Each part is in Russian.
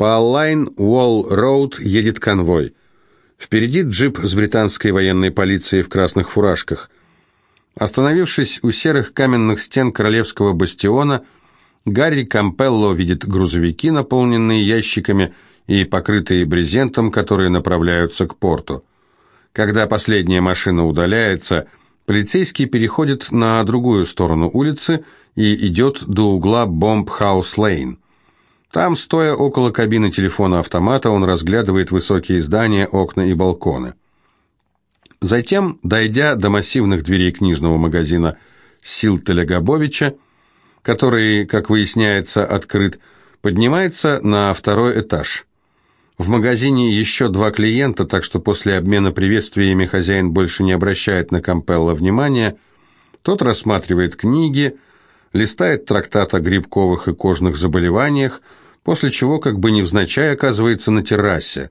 По Лайн-Уолл-Роуд едет конвой. Впереди джип с британской военной полицией в красных фуражках. Остановившись у серых каменных стен королевского бастиона, Гарри Кампелло видит грузовики, наполненные ящиками и покрытые брезентом, которые направляются к порту. Когда последняя машина удаляется, полицейский переходит на другую сторону улицы и идет до угла Бомб-Хаус-Лейн. Там, стоя около кабины телефона-автомата, он разглядывает высокие здания, окна и балконы. Затем, дойдя до массивных дверей книжного магазина Силтеля Габовича, который, как выясняется, открыт, поднимается на второй этаж. В магазине еще два клиента, так что после обмена приветствиями хозяин больше не обращает на Кампелла внимания. Тот рассматривает книги, листает трактат о грибковых и кожных заболеваниях, после чего как бы невзначай оказывается на террасе.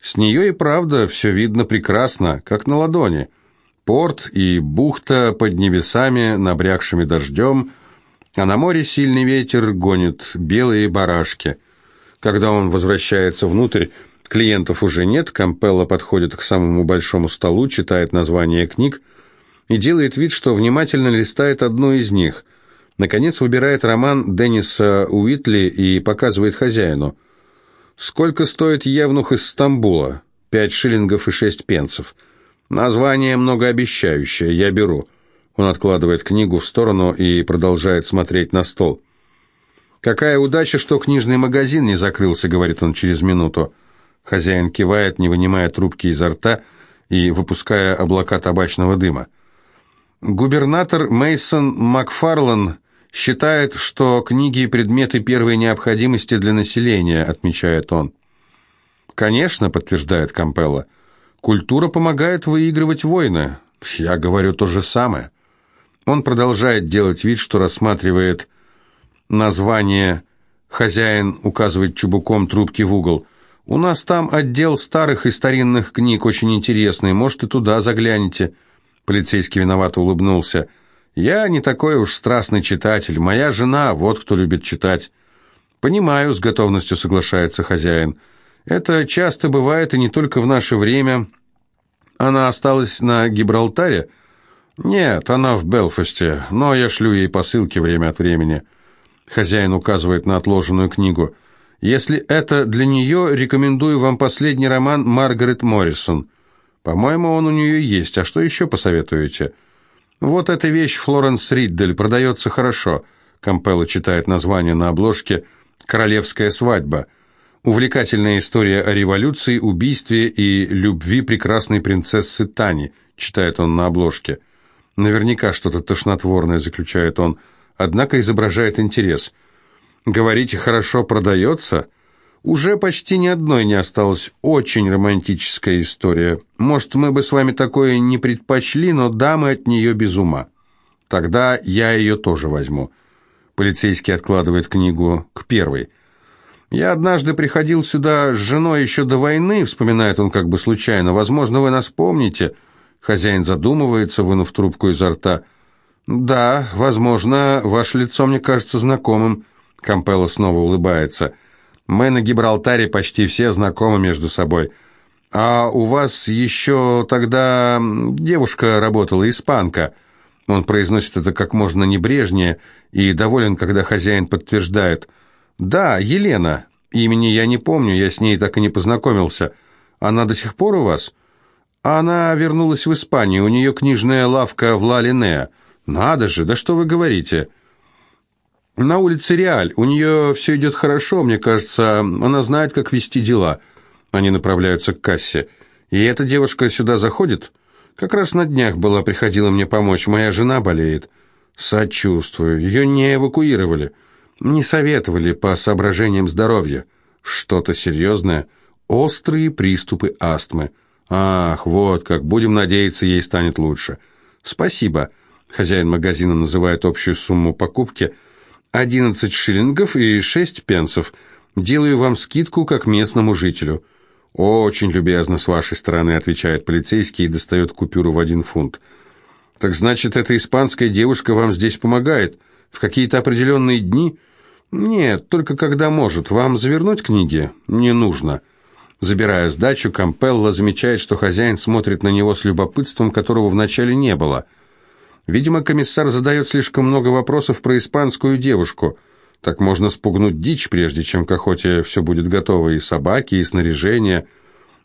С нее и правда все видно прекрасно, как на ладони. Порт и бухта под небесами, набрякшими дождем, а на море сильный ветер гонит белые барашки. Когда он возвращается внутрь, клиентов уже нет, Кампелла подходит к самому большому столу, читает названия книг и делает вид, что внимательно листает одну из них – Наконец выбирает роман Денниса Уитли и показывает хозяину. «Сколько стоит Евнух из Стамбула?» «Пять шиллингов и шесть пенсов». «Название многообещающее, я беру». Он откладывает книгу в сторону и продолжает смотреть на стол. «Какая удача, что книжный магазин не закрылся», — говорит он через минуту. Хозяин кивает, не вынимая трубки изо рта и выпуская облака табачного дыма. Губернатор Мейсон Макфарлан считает, что книги и предметы первой необходимости для населения, отмечает он. Конечно, подтверждает Кампелла. Культура помогает выигрывать войны. Я говорю то же самое. Он продолжает делать вид, что рассматривает название «Хозяин» указывает чубуком трубки в угол. «У нас там отдел старых и старинных книг, очень интересный, может, и туда загляните». Полицейский виновато улыбнулся. Я не такой уж страстный читатель. Моя жена, вот кто любит читать. Понимаю, с готовностью соглашается хозяин. Это часто бывает и не только в наше время. Она осталась на Гибралтаре? Нет, она в Белфасте, но я шлю ей посылки время от времени. Хозяин указывает на отложенную книгу. Если это для нее, рекомендую вам последний роман Маргарет Моррисон. По-моему, он у нее есть. А что еще посоветуете? «Вот эта вещь Флоренс Риддель продается хорошо», Кампелло читает название на обложке «Королевская свадьба». Увлекательная история о революции, убийстве и любви прекрасной принцессы Тани, читает он на обложке. Наверняка что-то тошнотворное, заключает он, однако изображает интерес. «Говорите, хорошо продается?» Уже почти ни одной не осталось. Очень романтическая история. Может, мы бы с вами такое не предпочли, но дамы от нее без ума. Тогда я ее тоже возьму. Полицейский откладывает книгу к первой. Я однажды приходил сюда с женой еще до войны, вспоминает он как бы случайно. Возможно, вы нас помните. Хозяин задумывается, вынув трубку изо рта. Да, возможно, ваше лицо мне кажется знакомым. Кампелло снова улыбается. Мы на Гибралтаре почти все знакомы между собой. А у вас еще тогда девушка работала, испанка. Он произносит это как можно небрежнее и доволен, когда хозяин подтверждает. Да, Елена. Имени я не помню, я с ней так и не познакомился. Она до сих пор у вас? Она вернулась в Испанию, у нее книжная лавка в Ла-Линеа. Надо же, да что вы говорите?» На улице Реаль. У нее все идет хорошо, мне кажется. Она знает, как вести дела. Они направляются к кассе. И эта девушка сюда заходит? Как раз на днях была, приходила мне помочь. Моя жена болеет. Сочувствую. Ее не эвакуировали. Не советовали по соображениям здоровья. Что-то серьезное. Острые приступы астмы. Ах, вот как. Будем надеяться, ей станет лучше. Спасибо. Хозяин магазина называет общую сумму покупки – «Одиннадцать шиллингов и шесть пенсов. Делаю вам скидку как местному жителю». «Очень любезно с вашей стороны», — отвечает полицейский и достает купюру в один фунт. «Так значит, эта испанская девушка вам здесь помогает? В какие-то определенные дни?» «Нет, только когда может. Вам завернуть книги?» «Не нужно». Забирая сдачу, Кампелла замечает, что хозяин смотрит на него с любопытством, которого вначале не было. Видимо, комиссар задает слишком много вопросов про испанскую девушку. Так можно спугнуть дичь, прежде чем к охоте все будет готово, и собаки, и снаряжение.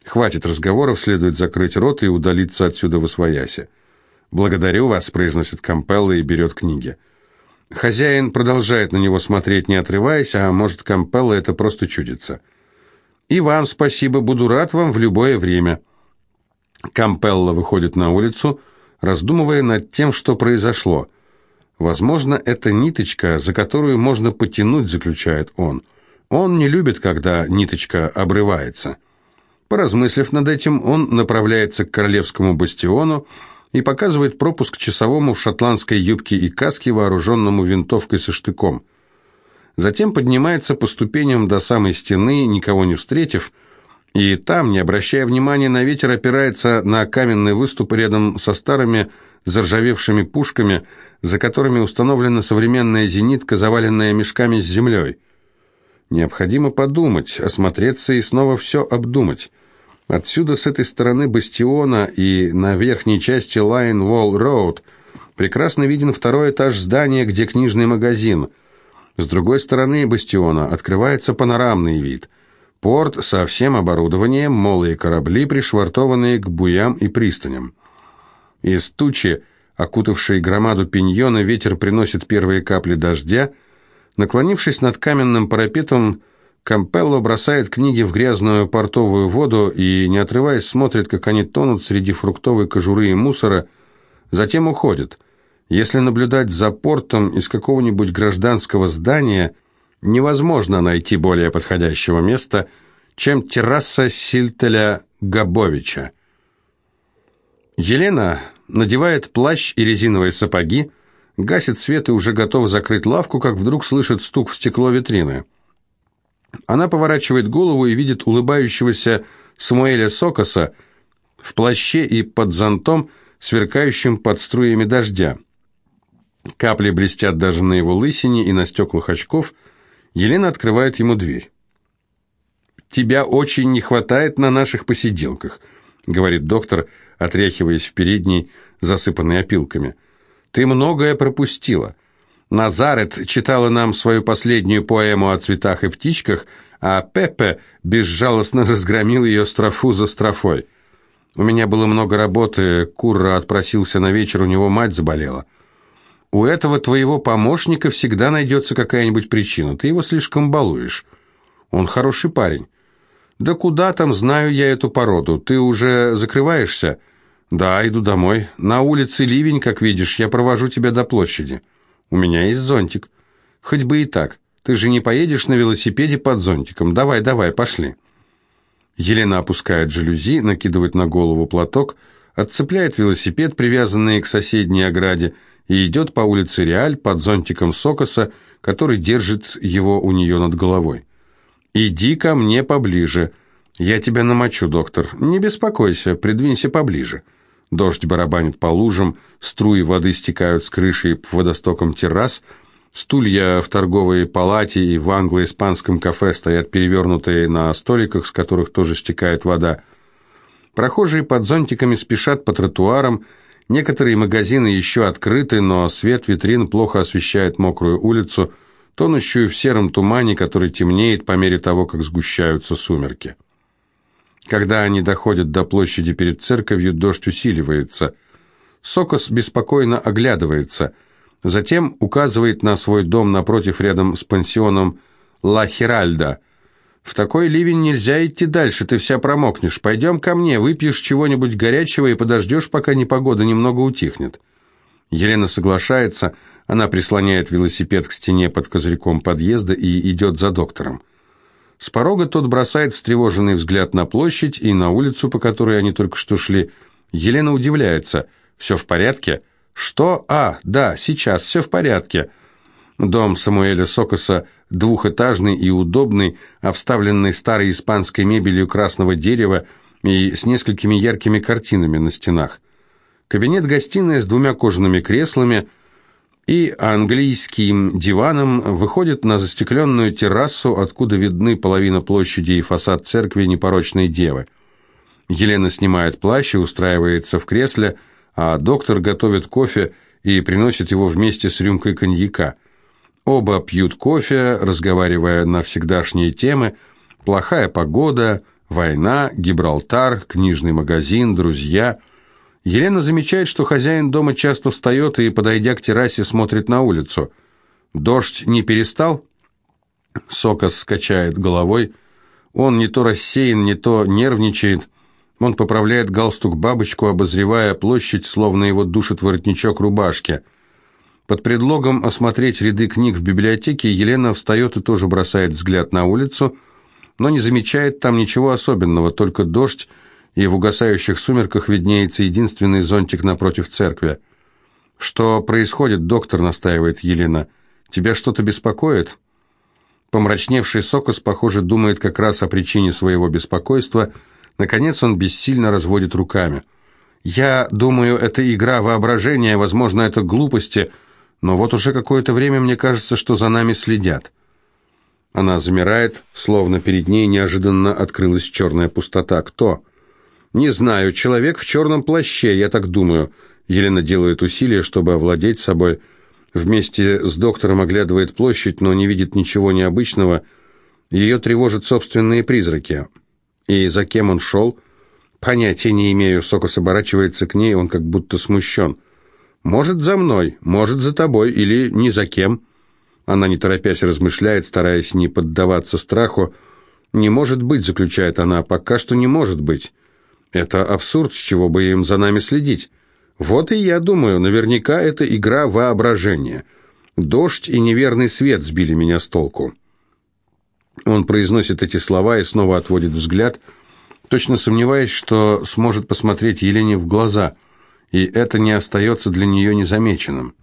Хватит разговоров, следует закрыть рот и удалиться отсюда в освояси. «Благодарю вас», — произносит Кампелла и берет книги. Хозяин продолжает на него смотреть, не отрываясь, а может, Кампелла это просто чудится. «И вам спасибо, буду рад вам в любое время». Кампелла выходит на улицу, раздумывая над тем, что произошло. «Возможно, это ниточка, за которую можно потянуть», — заключает он. «Он не любит, когда ниточка обрывается». Поразмыслив над этим, он направляется к королевскому бастиону и показывает пропуск часовому в шотландской юбке и каске, вооруженному винтовкой со штыком — Затем поднимается по ступеням до самой стены, никого не встретив, и там, не обращая внимания на ветер, опирается на каменный выступ рядом со старыми заржавевшими пушками, за которыми установлена современная зенитка, заваленная мешками с землей. Необходимо подумать, осмотреться и снова все обдумать. Отсюда, с этой стороны бастиона и на верхней части Line Wall Road, прекрасно виден второй этаж здания, где книжный магазин – с другой стороны бастиона открывается панорамный вид. Порт со всем оборудованием, молые корабли, пришвартованные к буям и пристаням. Из тучи, окутавшей громаду пиньона, ветер приносит первые капли дождя. Наклонившись над каменным парапетом, Кампелло бросает книги в грязную портовую воду и, не отрываясь, смотрит, как они тонут среди фруктовой кожуры и мусора, затем уходит – если наблюдать за портом из какого-нибудь гражданского здания, невозможно найти более подходящего места, чем терраса Сильтеля Габовича. Елена надевает плащ и резиновые сапоги, гасит свет и уже готова закрыть лавку, как вдруг слышит стук в стекло витрины. Она поворачивает голову и видит улыбающегося Самуэля Сокоса в плаще и под зонтом, сверкающим под струями дождя. Капли блестят даже на его лысине и на стеклах очков. Елена открывает ему дверь. «Тебя очень не хватает на наших посиделках», — говорит доктор, отряхиваясь в передней, засыпанной опилками. «Ты многое пропустила. Назарет читала нам свою последнюю поэму о цветах и птичках, а Пеппе безжалостно разгромил ее строфу за строфой. У меня было много работы, Курра отпросился на вечер, у него мать заболела». У этого твоего помощника всегда найдется какая-нибудь причина. Ты его слишком балуешь. Он хороший парень. Да куда там, знаю я эту породу. Ты уже закрываешься? Да, иду домой. На улице ливень, как видишь. Я провожу тебя до площади. У меня есть зонтик. Хоть бы и так. Ты же не поедешь на велосипеде под зонтиком. Давай, давай, пошли. Елена опускает жалюзи, накидывает на голову платок, отцепляет велосипед, привязанный к соседней ограде, и идет по улице Реаль под зонтиком Сокоса, который держит его у нее над головой. «Иди ко мне поближе. Я тебя намочу, доктор. Не беспокойся, придвинься поближе». Дождь барабанит по лужам, струи воды стекают с крыши по водостокам террас, стулья в торговой палате и в англо-испанском кафе стоят перевернутые на столиках, с которых тоже стекает вода. Прохожие под зонтиками спешат по тротуарам, Некоторые магазины еще открыты, но свет витрин плохо освещает мокрую улицу, тонущую в сером тумане, который темнеет по мере того, как сгущаются сумерки. Когда они доходят до площади перед церковью, дождь усиливается. Сокос беспокойно оглядывается, затем указывает на свой дом напротив рядом с пансионом Ла Хиральда – «В такой ливень нельзя идти дальше, ты вся промокнешь. Пойдем ко мне, выпьешь чего-нибудь горячего и подождешь, пока непогода немного утихнет». Елена соглашается, она прислоняет велосипед к стене под козырьком подъезда и идет за доктором. С порога тот бросает встревоженный взгляд на площадь и на улицу, по которой они только что шли. Елена удивляется. «Все в порядке?» «Что? А, да, сейчас, все в порядке». Дом Самуэля Сокоса двухэтажный и удобный, обставленный старой испанской мебелью красного дерева и с несколькими яркими картинами на стенах. Кабинет-гостиная с двумя кожаными креслами и английским диваном выходит на застекленную террасу, откуда видны половина площади и фасад церкви непорочной девы. Елена снимает плащ и устраивается в кресле, а доктор готовит кофе и приносит его вместе с рюмкой коньяка. Оба пьют кофе, разговаривая на всегдашние темы, плохая погода, война, Гибралтар, книжный магазин, друзья – Елена замечает, что хозяин дома часто встает и, подойдя к террасе, смотрит на улицу. Дождь не перестал? Сокос скачает головой. Он не то рассеян, не то нервничает. Он поправляет галстук-бабочку, обозревая площадь, словно его душит воротничок рубашки. Под предлогом осмотреть ряды книг в библиотеке Елена встает и тоже бросает взгляд на улицу, но не замечает там ничего особенного, только дождь, и в угасающих сумерках виднеется единственный зонтик напротив церкви. «Что происходит, доктор?» – настаивает Елена. «Тебя что-то беспокоит?» Помрачневший Сокос, похоже, думает как раз о причине своего беспокойства. Наконец он бессильно разводит руками. «Я думаю, это игра воображения, возможно, это глупости, но вот уже какое-то время мне кажется, что за нами следят». Она замирает, словно перед ней неожиданно открылась черная пустота. «Кто?» «Не знаю, человек в черном плаще, я так думаю». Елена делает усилия, чтобы овладеть собой. Вместе с доктором оглядывает площадь, но не видит ничего необычного. Ее тревожат собственные призраки. И за кем он шел? Понятия не имею. Сокос оборачивается к ней, он как будто смущен. «Может, за мной, может, за тобой, или ни за кем». Она, не торопясь, размышляет, стараясь не поддаваться страху. «Не может быть», — заключает она, — «пока что не может быть». Это абсурд, с чего бы им за нами следить. Вот и я думаю, наверняка это игра воображения. Дождь и неверный свет сбили меня с толку. Он произносит эти слова и снова отводит взгляд, точно сомневаясь, что сможет посмотреть Елене в глаза, и это не остается для нее незамеченным.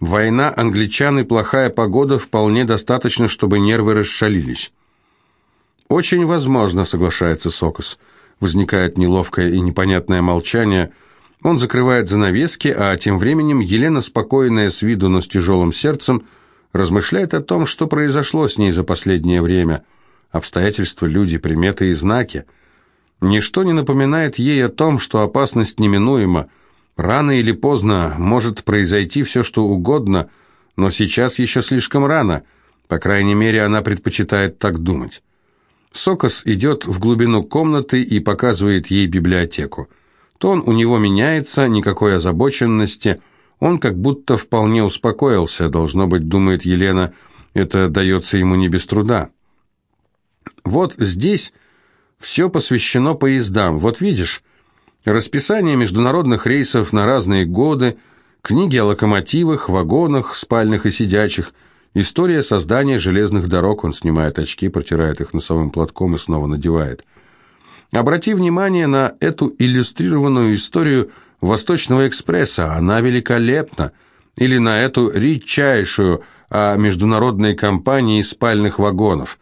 Война, англичан и плохая погода вполне достаточно, чтобы нервы расшалились. «Очень возможно», — соглашается Сокос, — Возникает неловкое и непонятное молчание. Он закрывает занавески, а тем временем Елена, спокойная с виду, но с тяжелым сердцем, размышляет о том, что произошло с ней за последнее время. Обстоятельства, люди, приметы и знаки. Ничто не напоминает ей о том, что опасность неминуема. Рано или поздно может произойти все, что угодно, но сейчас еще слишком рано. По крайней мере, она предпочитает так думать. Сокос идет в глубину комнаты и показывает ей библиотеку. Тон у него меняется, никакой озабоченности. Он как будто вполне успокоился, должно быть, думает Елена, это дается ему не без труда. Вот здесь все посвящено поездам. Вот видишь, расписание международных рейсов на разные годы, книги о локомотивах, вагонах, спальных и сидячих – История создания железных дорог. Он снимает очки, протирает их носовым платком и снова надевает. Обрати внимание на эту иллюстрированную историю Восточного экспресса. Она великолепна. Или на эту редчайшую о международной компании спальных вагонов.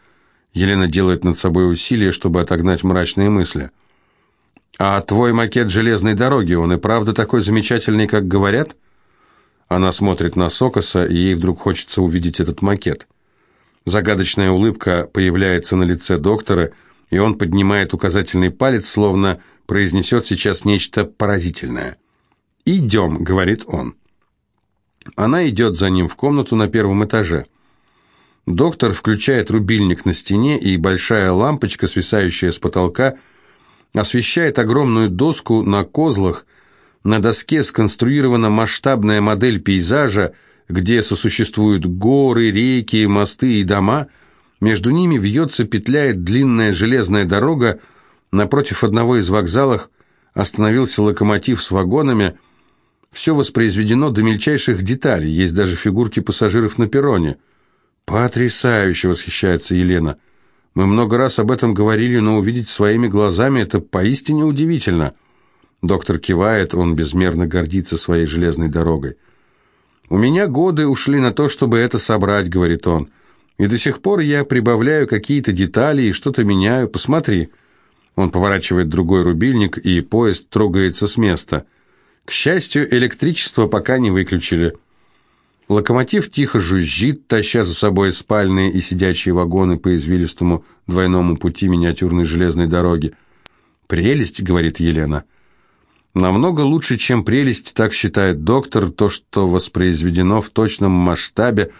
Елена делает над собой усилие, чтобы отогнать мрачные мысли. «А твой макет железной дороги, он и правда такой замечательный, как говорят?» Она смотрит на Сокоса, и ей вдруг хочется увидеть этот макет. Загадочная улыбка появляется на лице доктора, и он поднимает указательный палец, словно произнесет сейчас нечто поразительное. «Идем», — говорит он. Она идет за ним в комнату на первом этаже. Доктор включает рубильник на стене, и большая лампочка, свисающая с потолка, освещает огромную доску на козлах, на доске сконструирована масштабная модель пейзажа, где сосуществуют горы, реки, мосты и дома. Между ними вьется, петляет длинная железная дорога. Напротив одного из вокзалов остановился локомотив с вагонами. Все воспроизведено до мельчайших деталей, есть даже фигурки пассажиров на перроне. «Потрясающе!» — восхищается Елена. «Мы много раз об этом говорили, но увидеть своими глазами — это поистине удивительно». Доктор кивает, он безмерно гордится своей железной дорогой. «У меня годы ушли на то, чтобы это собрать», — говорит он. «И до сих пор я прибавляю какие-то детали и что-то меняю. Посмотри». Он поворачивает другой рубильник, и поезд трогается с места. К счастью, электричество пока не выключили. Локомотив тихо жужжит, таща за собой спальные и сидячие вагоны по извилистому двойному пути миниатюрной железной дороги. «Прелесть», — говорит Елена. «Намного лучше, чем прелесть, так считает доктор, то, что воспроизведено в точном масштабе,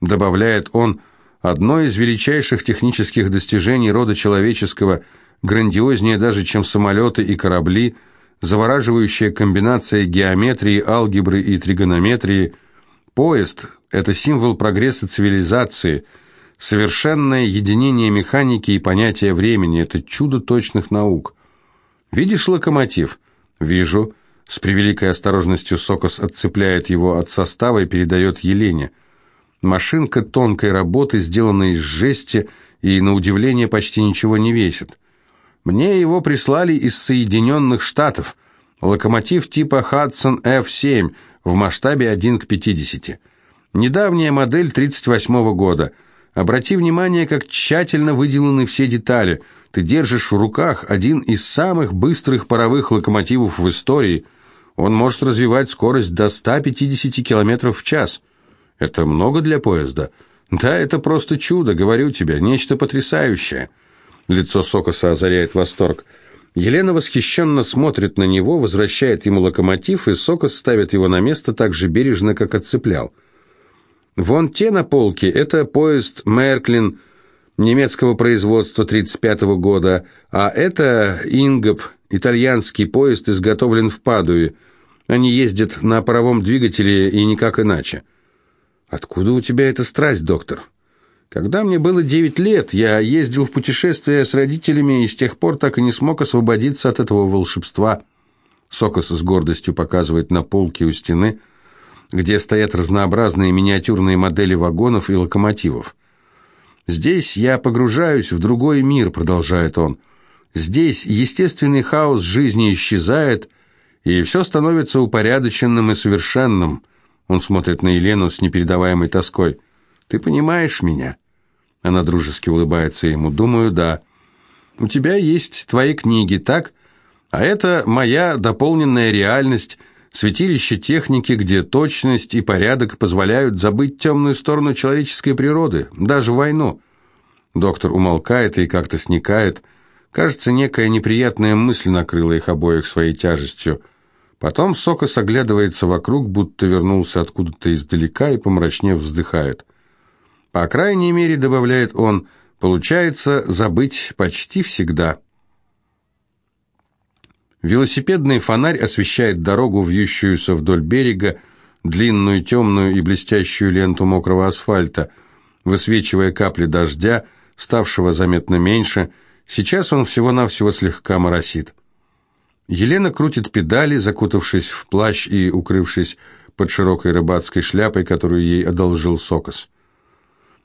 добавляет он, одно из величайших технических достижений рода человеческого, грандиознее даже, чем самолеты и корабли, завораживающая комбинация геометрии, алгебры и тригонометрии — Поезд – это символ прогресса цивилизации, совершенное единение механики и понятия времени – это чудо точных наук. Видишь локомотив? Вижу. С превеликой осторожностью Сокос отцепляет его от состава и передает Елене. Машинка тонкой работы, сделана из жести и, на удивление, почти ничего не весит. Мне его прислали из Соединенных Штатов. Локомотив типа Hudson F7 – в масштабе 1 к 50. Недавняя модель 38 года. Обрати внимание, как тщательно выделаны все детали. Ты держишь в руках один из самых быстрых паровых локомотивов в истории. Он может развивать скорость до 150 км в час. Это много для поезда? Да, это просто чудо, говорю тебе, нечто потрясающее. Лицо Сокоса озаряет восторг. Елена восхищенно смотрит на него, возвращает ему локомотив, и Сокос ставит его на место так же бережно, как отцеплял. Вон те на полке – это поезд «Мерклин» немецкого производства 1935 года, а это «Ингоп», итальянский поезд, изготовлен в Падуе. Они ездят на паровом двигателе и никак иначе. «Откуда у тебя эта страсть, доктор?» Когда мне было девять лет, я ездил в путешествия с родителями и с тех пор так и не смог освободиться от этого волшебства. Сокос с гордостью показывает на полке у стены, где стоят разнообразные миниатюрные модели вагонов и локомотивов. «Здесь я погружаюсь в другой мир», — продолжает он. «Здесь естественный хаос жизни исчезает, и все становится упорядоченным и совершенным». Он смотрит на Елену с непередаваемой тоской. Ты понимаешь меня?» Она дружески улыбается ему. «Думаю, да. У тебя есть твои книги, так? А это моя дополненная реальность, святилище техники, где точность и порядок позволяют забыть темную сторону человеческой природы, даже войну». Доктор умолкает и как-то сникает. Кажется, некая неприятная мысль накрыла их обоих своей тяжестью. Потом Сокос оглядывается вокруг, будто вернулся откуда-то издалека и, помрачнев, вздыхает. По крайней мере, добавляет он, получается забыть почти всегда. Велосипедный фонарь освещает дорогу, вьющуюся вдоль берега, длинную темную и блестящую ленту мокрого асфальта, высвечивая капли дождя, ставшего заметно меньше, сейчас он всего-навсего слегка моросит. Елена крутит педали, закутавшись в плащ и укрывшись под широкой рыбацкой шляпой, которую ей одолжил Сокос.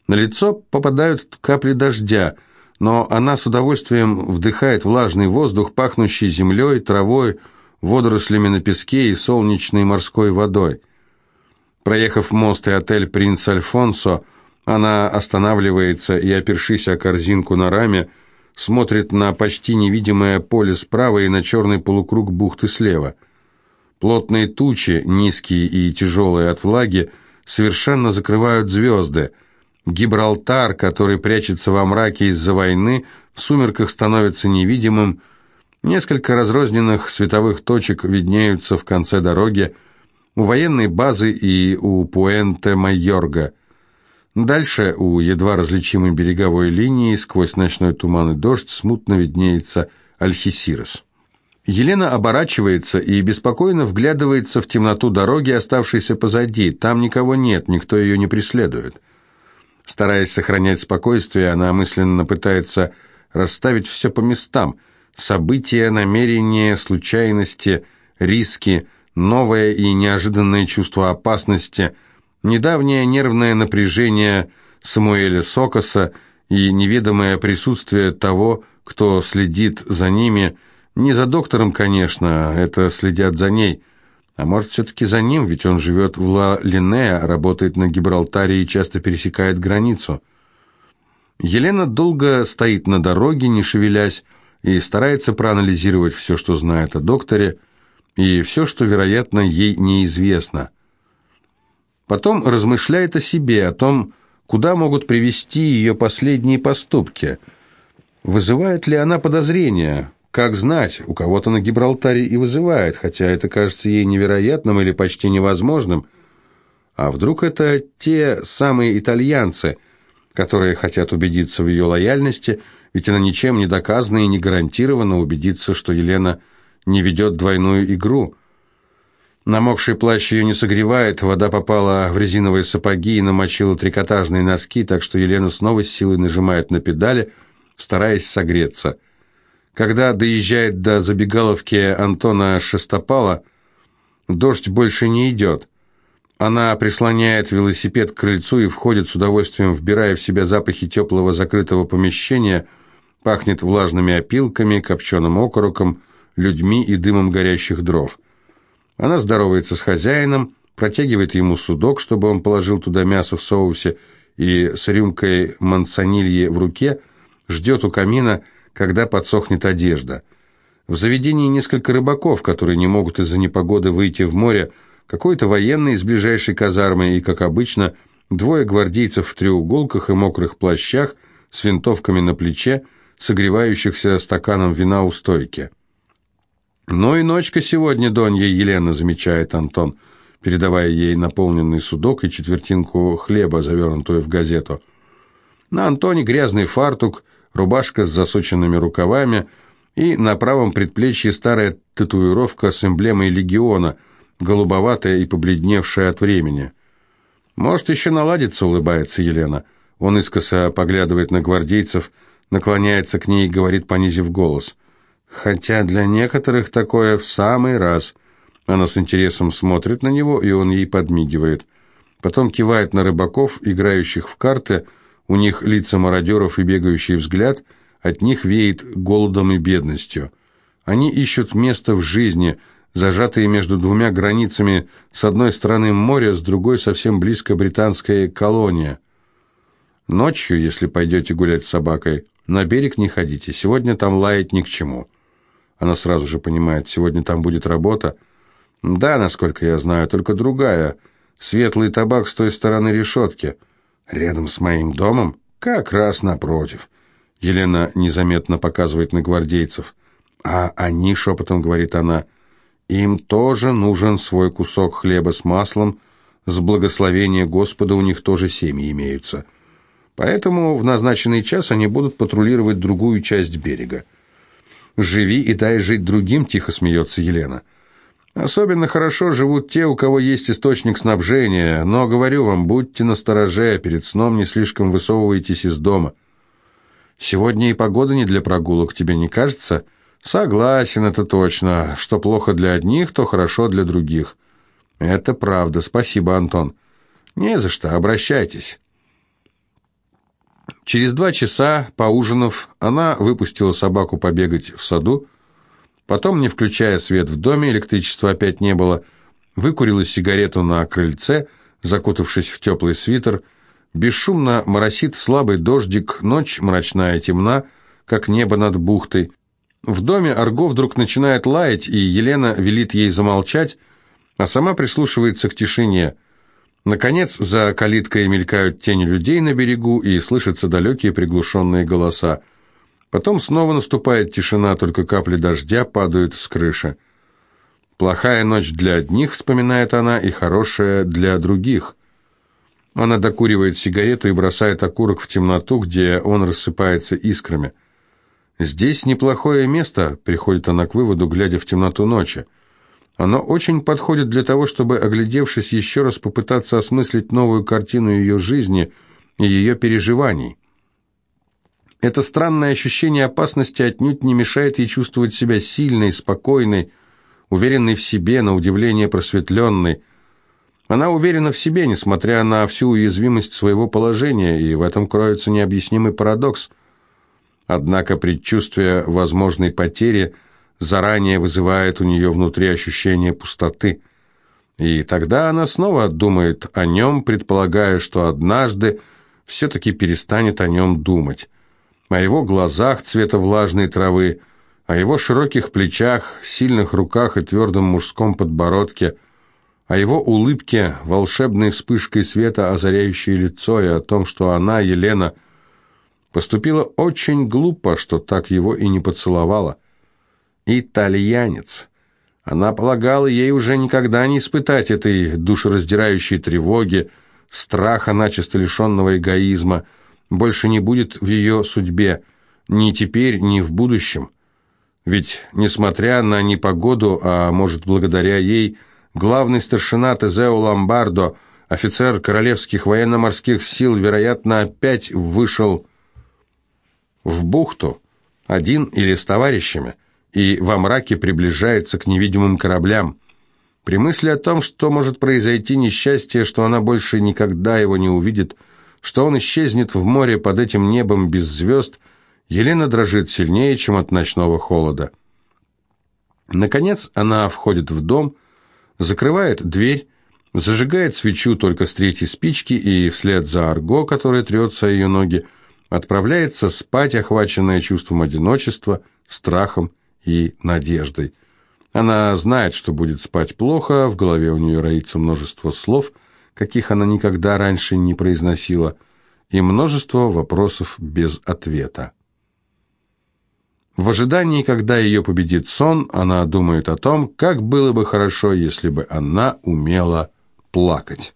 На лицо попадают капли дождя, но она с удовольствием вдыхает влажный воздух, пахнущий землей, травой, водорослями на песке и солнечной морской водой. Проехав мост и отель «Принц Альфонсо», она останавливается и, опершись о корзинку на раме, смотрит на почти невидимое поле справа и на черный полукруг бухты слева. Плотные тучи, низкие и тяжелые от влаги, совершенно закрывают звезды – Гибралтар, который прячется во мраке из-за войны, в сумерках становится невидимым. Несколько разрозненных световых точек виднеются в конце дороги, у военной базы и у Пуэнте-Майорга. Дальше, у едва различимой береговой линии, сквозь ночной туман и дождь, смутно виднеется Альхисирос. Елена оборачивается и беспокойно вглядывается в темноту дороги, оставшейся позади. Там никого нет, никто ее не преследует. Стараясь сохранять спокойствие, она мысленно пытается расставить все по местам. События, намерения, случайности, риски, новое и неожиданное чувство опасности, недавнее нервное напряжение Самуэля Сокоса и неведомое присутствие того, кто следит за ними, не за доктором, конечно, это следят за ней – а может, все-таки за ним, ведь он живет в Ла-Линеа, работает на Гибралтаре и часто пересекает границу. Елена долго стоит на дороге, не шевелясь, и старается проанализировать все, что знает о докторе, и все, что, вероятно, ей неизвестно. Потом размышляет о себе, о том, куда могут привести ее последние поступки. Вызывает ли она подозрения? Как знать, у кого-то на Гибралтаре и вызывает, хотя это кажется ей невероятным или почти невозможным. А вдруг это те самые итальянцы, которые хотят убедиться в ее лояльности, ведь она ничем не доказана и не гарантированно убедиться, что Елена не ведет двойную игру. Намокший плащ ее не согревает, вода попала в резиновые сапоги и намочила трикотажные носки, так что Елена снова с силой нажимает на педали, стараясь согреться. Когда доезжает до забегаловки Антона Шестопала, дождь больше не идет. Она прислоняет велосипед к крыльцу и входит с удовольствием, вбирая в себя запахи теплого закрытого помещения, пахнет влажными опилками, копченым окороком, людьми и дымом горящих дров. Она здоровается с хозяином, протягивает ему судок, чтобы он положил туда мясо в соусе, и с рюмкой мансонильи в руке ждет у камина, когда подсохнет одежда. В заведении несколько рыбаков, которые не могут из-за непогоды выйти в море, какой-то военный из ближайшей казармы и, как обычно, двое гвардейцев в треуголках и мокрых плащах с винтовками на плече, согревающихся стаканом вина у стойки. «Ну и ночка сегодня, Донья Елена», — замечает Антон, передавая ей наполненный судок и четвертинку хлеба, завернутую в газету. На Антоне грязный фартук, рубашка с засученными рукавами и на правом предплечье старая татуировка с эмблемой легиона — голубоватая и побледневшая от времени. «Может, еще наладится», — улыбается Елена. Он искоса поглядывает на гвардейцев, наклоняется к ней и говорит, понизив голос. «Хотя для некоторых такое в самый раз». Она с интересом смотрит на него, и он ей подмигивает. Потом кивает на рыбаков, играющих в карты, у них лица мародеров и бегающий взгляд, от них веет голодом и бедностью. Они ищут место в жизни — зажатые между двумя границами, с одной стороны море, с другой совсем близко британская колония. Ночью, если пойдете гулять с собакой, на берег не ходите, сегодня там лаять ни к чему. Она сразу же понимает, сегодня там будет работа. Да, насколько я знаю, только другая. Светлый табак с той стороны решетки. Рядом с моим домом? Как раз напротив. Елена незаметно показывает на гвардейцев. А они, шепотом говорит она, — им тоже нужен свой кусок хлеба с маслом, с благословения Господа у них тоже семьи имеются. Поэтому в назначенный час они будут патрулировать другую часть берега. «Живи и дай жить другим», — тихо смеется Елена. «Особенно хорошо живут те, у кого есть источник снабжения, но, говорю вам, будьте настороже, перед сном не слишком высовывайтесь из дома. Сегодня и погода не для прогулок, тебе не кажется?» Согласен, это точно. Что плохо для одних, то хорошо для других. Это правда. Спасибо, Антон. Не за что, обращайтесь. Через два часа, поужинав, она выпустила собаку побегать в саду, потом, не включая свет в доме, электричества опять не было, выкурила сигарету на крыльце, закутавшись в теплый свитер, бесшумно моросит слабый дождик, ночь мрачная темна, как небо над бухтой, в доме Арго вдруг начинает лаять, и Елена велит ей замолчать, а сама прислушивается к тишине. Наконец, за калиткой мелькают тени людей на берегу, и слышатся далекие приглушенные голоса. Потом снова наступает тишина, только капли дождя падают с крыши. «Плохая ночь для одних», — вспоминает она, — «и хорошая для других». Она докуривает сигарету и бросает окурок в темноту, где он рассыпается искрами. Здесь неплохое место, приходит она к выводу, глядя в темноту ночи. Оно очень подходит для того, чтобы, оглядевшись еще раз, попытаться осмыслить новую картину ее жизни и ее переживаний. Это странное ощущение опасности отнюдь не мешает ей чувствовать себя сильной, спокойной, уверенной в себе, на удивление просветленной. Она уверена в себе, несмотря на всю уязвимость своего положения, и в этом кроется необъяснимый парадокс – Однако предчувствие возможной потери заранее вызывает у нее внутри ощущение пустоты. И тогда она снова думает о нем, предполагая, что однажды все-таки перестанет о нем думать. О его глазах цвета влажной травы, о его широких плечах, сильных руках и твердом мужском подбородке, о его улыбке, волшебной вспышкой света, озаряющей лицо, и о том, что она, Елена, поступила очень глупо, что так его и не поцеловала. Итальянец. Она полагала, ей уже никогда не испытать этой душераздирающей тревоги, страха, начисто лишенного эгоизма, больше не будет в ее судьбе, ни теперь, ни в будущем. Ведь, несмотря на непогоду, а может, благодаря ей, главный старшина Тезео Ламбардо, офицер королевских военно-морских сил, вероятно, опять вышел в бухту, один или с товарищами, и во мраке приближается к невидимым кораблям. При мысли о том, что может произойти несчастье, что она больше никогда его не увидит, что он исчезнет в море под этим небом без звезд, Елена дрожит сильнее, чем от ночного холода. Наконец она входит в дом, закрывает дверь, зажигает свечу только с третьей спички и вслед за Арго, которая трется ее ноги, отправляется спать, охваченная чувством одиночества, страхом и надеждой. Она знает, что будет спать плохо, в голове у нее роится множество слов, каких она никогда раньше не произносила, и множество вопросов без ответа. В ожидании, когда ее победит сон, она думает о том, как было бы хорошо, если бы она умела плакать.